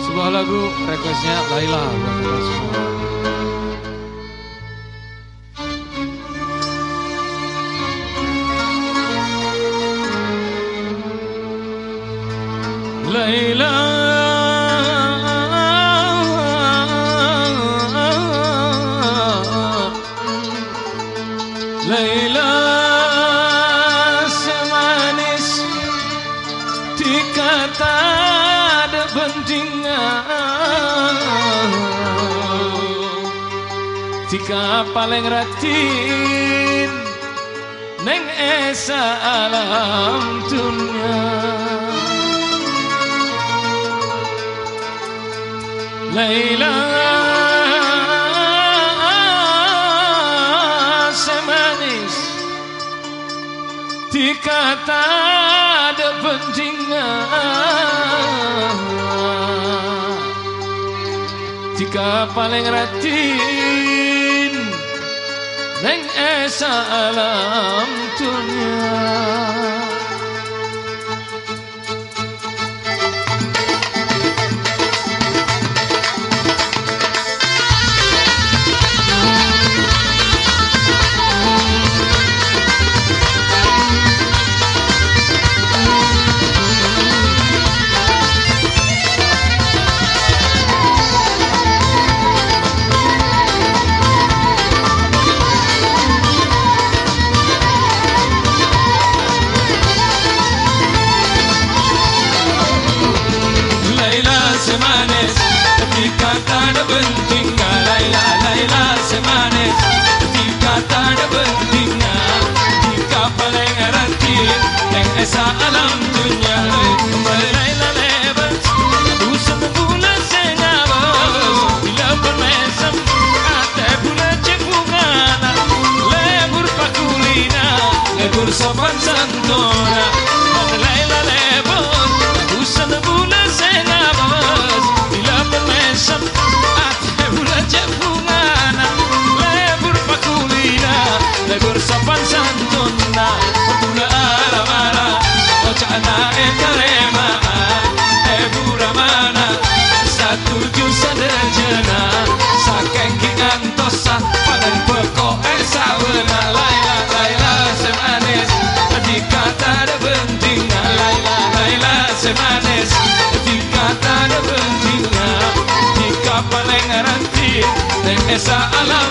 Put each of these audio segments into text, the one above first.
Sebuah lagu requestnya Laila semua. Tika paling ratin Neng esa alam dunia. Laila dikata ada pentingan jika paling neng esa alam dunia sopan santona esa alam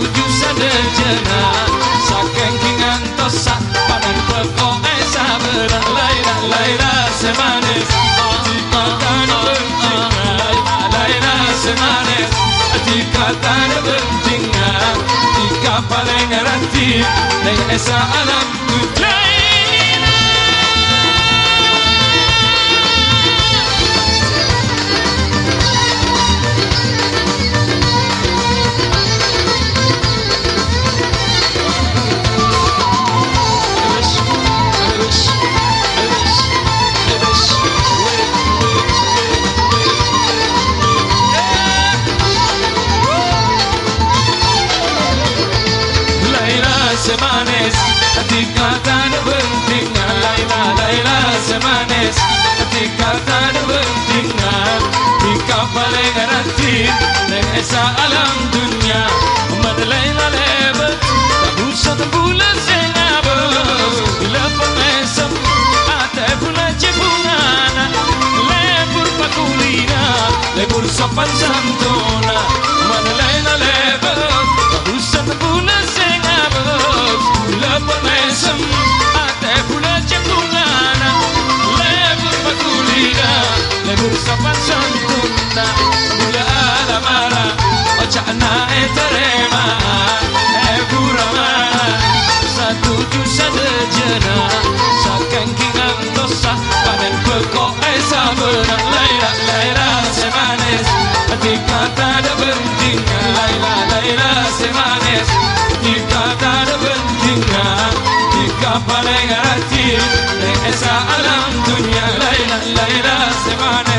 Satu jusa dejena Sakeng kingan tosa Padan pekok esa berak Laila, laila semanis Jika tak bertinggal Laila semanis Jika tak bertinggal Jika paling ranti Dengan esa alam kutai semanes ketika tan penting Laila Laila semanes ketika tan penting di kapal yang neng esa alam dunia mad Laila leba tak satu bulan senabos bila pemesem ada pula cebunana lebur pakulina lebur sopan santona mad Laila leba santona Mula alamara Ocakna eterema Jika paling hati Neng esa alam dunia Laila, Laila